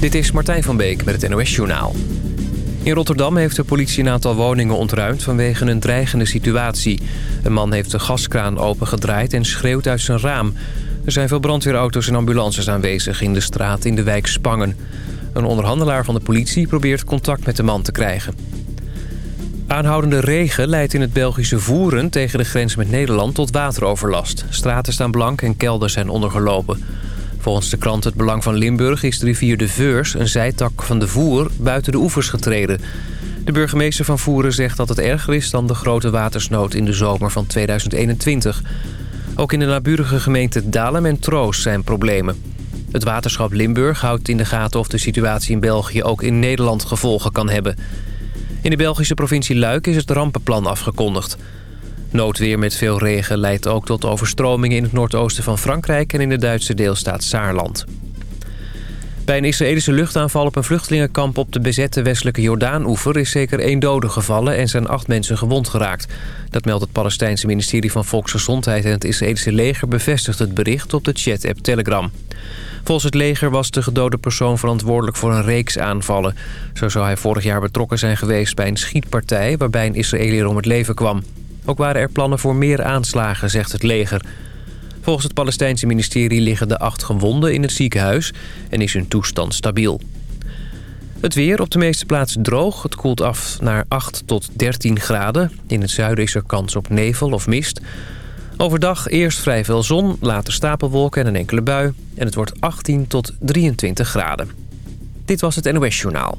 Dit is Martijn van Beek met het NOS Journaal. In Rotterdam heeft de politie een aantal woningen ontruimd vanwege een dreigende situatie. Een man heeft de gaskraan opengedraaid en schreeuwt uit zijn raam. Er zijn veel brandweerauto's en ambulances aanwezig in de straat in de wijk Spangen. Een onderhandelaar van de politie probeert contact met de man te krijgen. Aanhoudende regen leidt in het Belgische Voeren tegen de grens met Nederland tot wateroverlast. Straten staan blank en kelders zijn ondergelopen. Volgens de krant Het Belang van Limburg is de rivier de Veurs, een zijtak van de Voer, buiten de oevers getreden. De burgemeester van Voeren zegt dat het erger is dan de grote watersnood in de zomer van 2021. Ook in de naburige gemeenten Dalem en Troos zijn problemen. Het waterschap Limburg houdt in de gaten of de situatie in België ook in Nederland gevolgen kan hebben. In de Belgische provincie Luik is het rampenplan afgekondigd. Noodweer met veel regen leidt ook tot overstromingen in het noordoosten van Frankrijk... en in de Duitse deelstaat Saarland. Bij een Israëlische luchtaanval op een vluchtelingenkamp op de bezette westelijke Jordaan-oever... is zeker één dode gevallen en zijn acht mensen gewond geraakt. Dat meldt het Palestijnse ministerie van Volksgezondheid... en het Israëlische leger bevestigt het bericht op de chat-app Telegram. Volgens het leger was de gedode persoon verantwoordelijk voor een reeks aanvallen. Zo zou hij vorig jaar betrokken zijn geweest bij een schietpartij... waarbij een Israëliër om het leven kwam. Ook waren er plannen voor meer aanslagen, zegt het leger. Volgens het Palestijnse ministerie liggen de acht gewonden in het ziekenhuis... en is hun toestand stabiel. Het weer op de meeste plaatsen droog. Het koelt af naar 8 tot 13 graden. In het zuiden is er kans op nevel of mist. Overdag eerst vrij veel zon, later stapelwolken en een enkele bui. En het wordt 18 tot 23 graden. Dit was het NOS Journaal.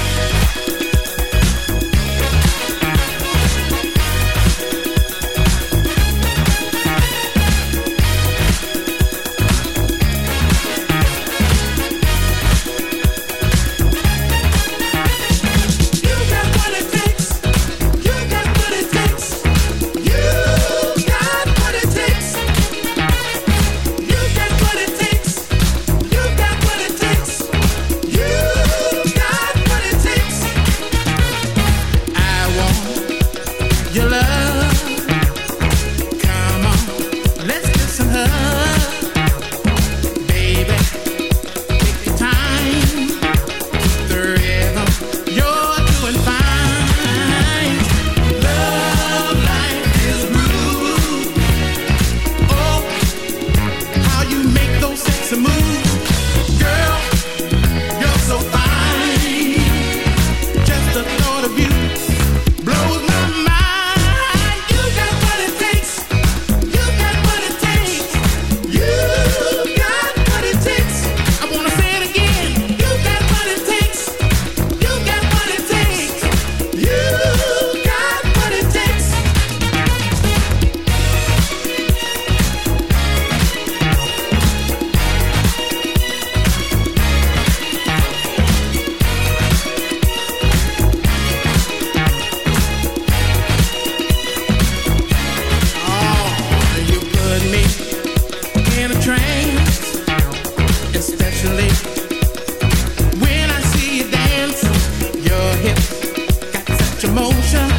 such emotion.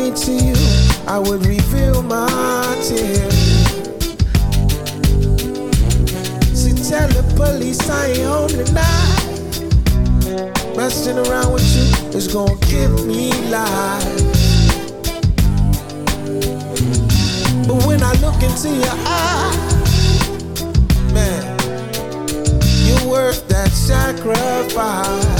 To you, I would reveal my tears. So tell the police I ain't home tonight. Messing around with you is gonna give me life. But when I look into your eyes, man, you're worth that sacrifice.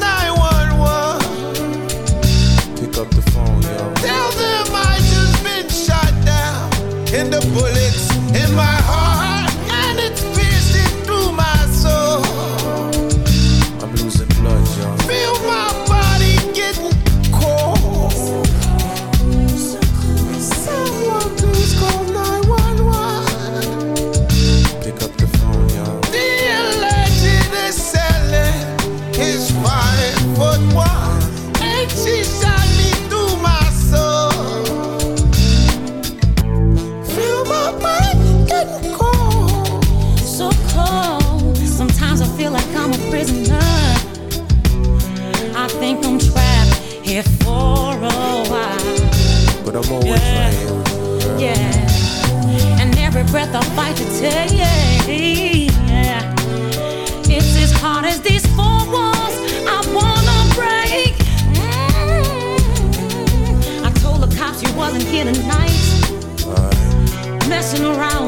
kinder bullets in my heart. Breath I fight to take. It's as hard as these four walls I wanna break. Mm. I told the cops you wasn't here tonight. Messing around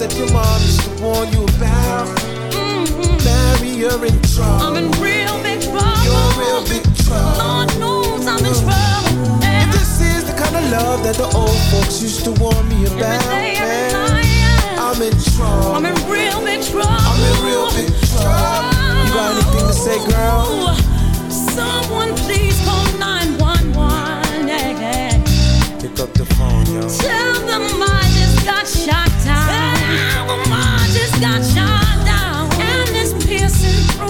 that your mom used to warn you about, mm-hmm. marry, you're in trouble. I'm in real big trouble. You're in real big trouble. Lord knows I'm in mm. trouble. If this is the kind of love that the old folks used to warn me about, Every day, every night, I'm in trouble. I'm in real big trouble. I'm in real big trouble. You got anything to say, girl? Someone please call 911. Yeah, yeah. Pick up the phone, yo. Tell them I just got shot got shot down. And it's piercing through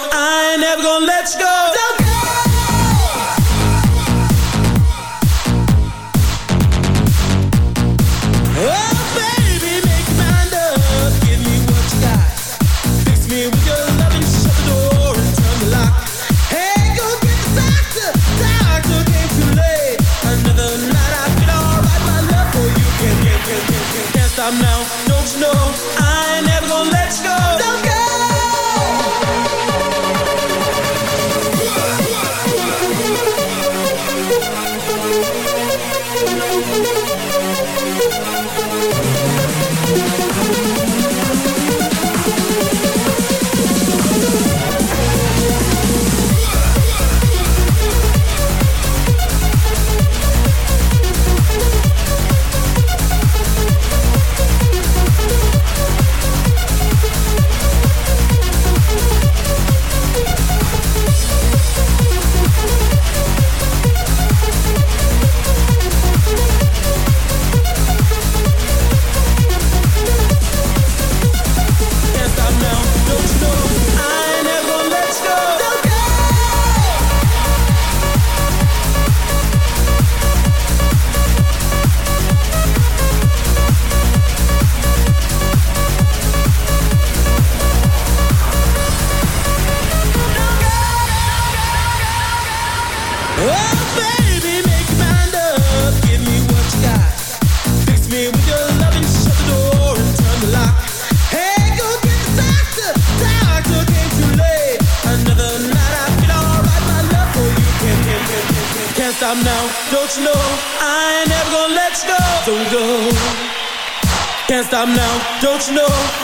Don't you know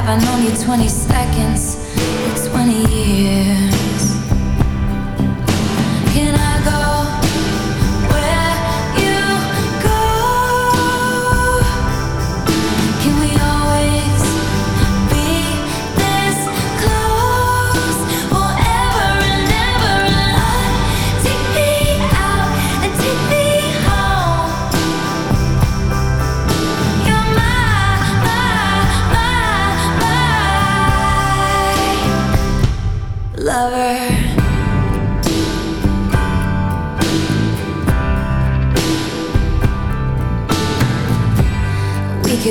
have I known you 20 seconds or 20 years?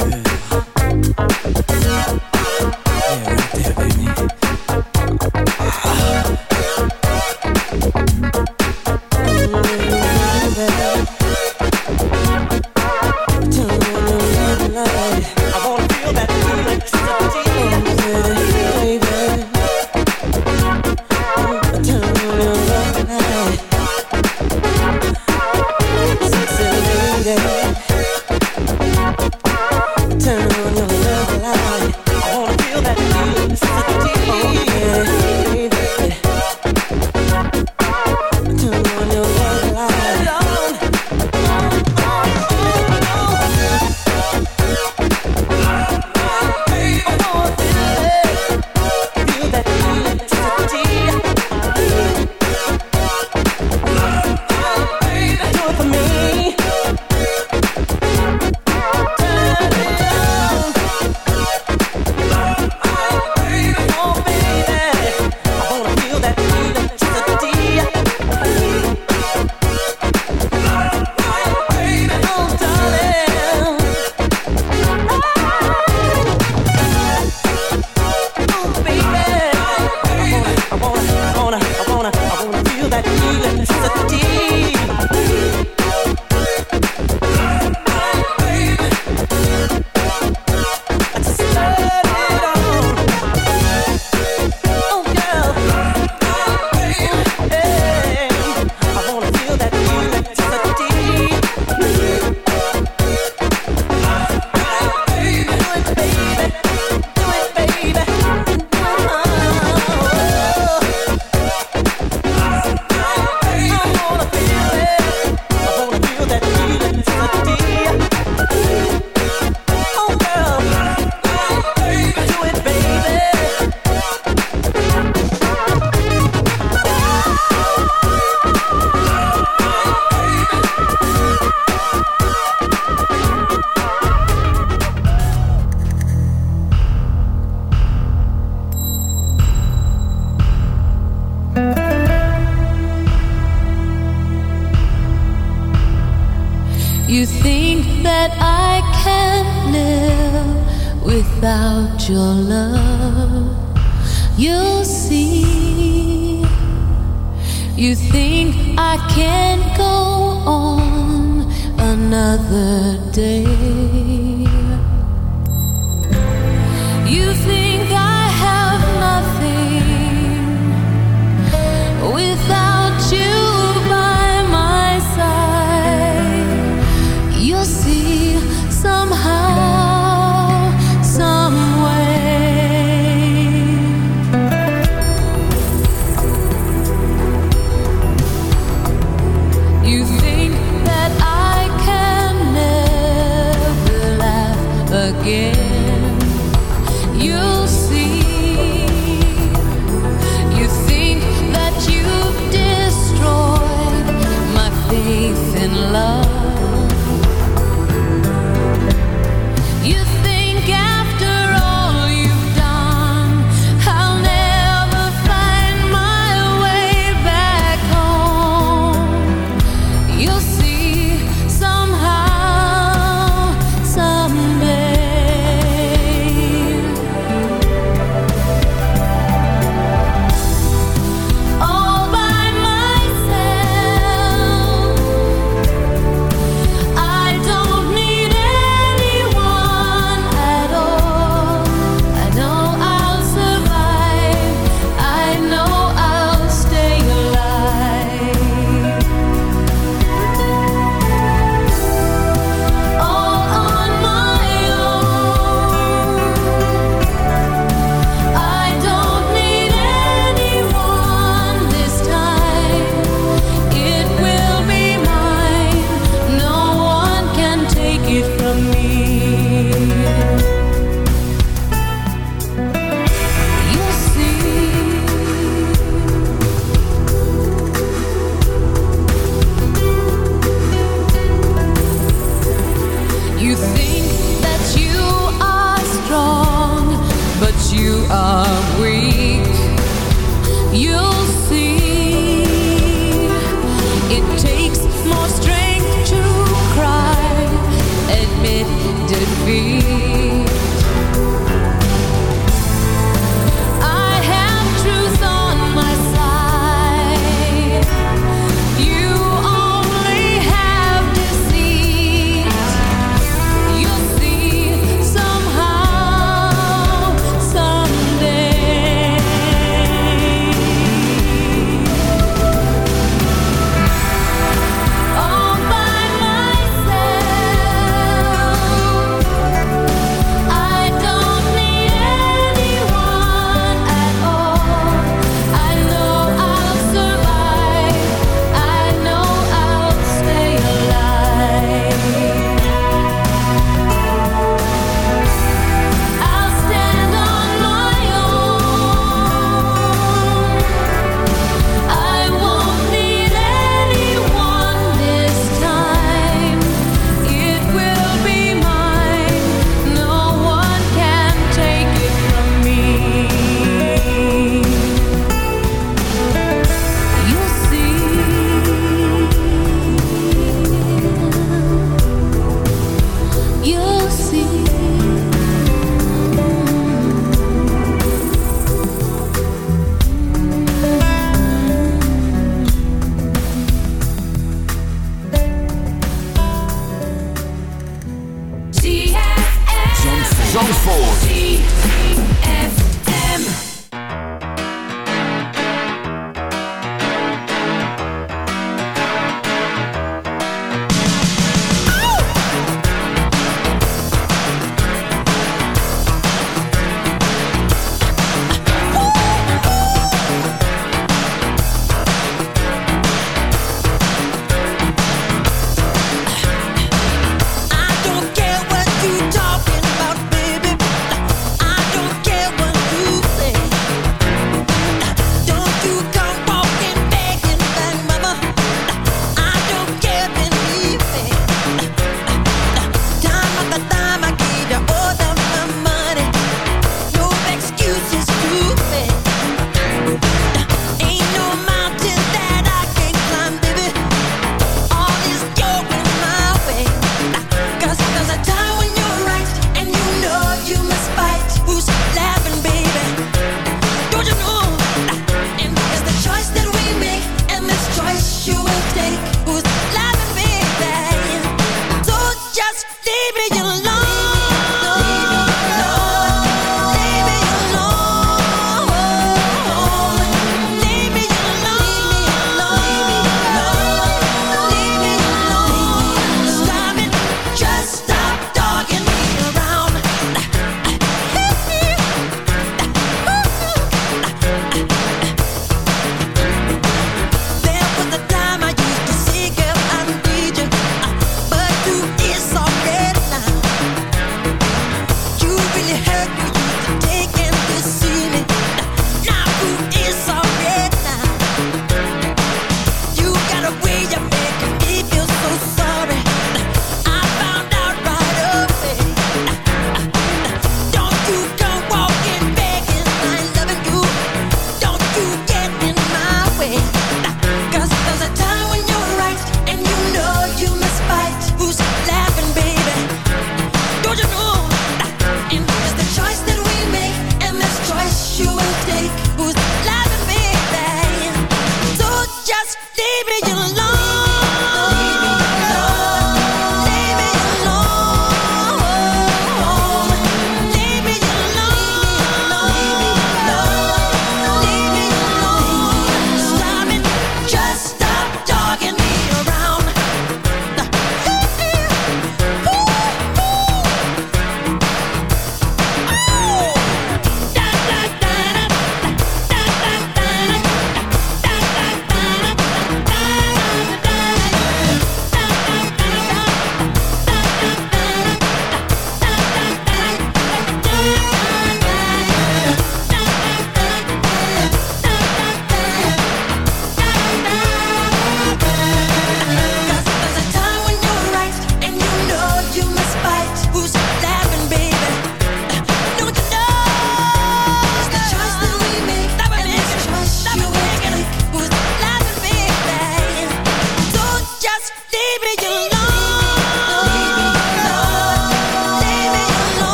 yeah.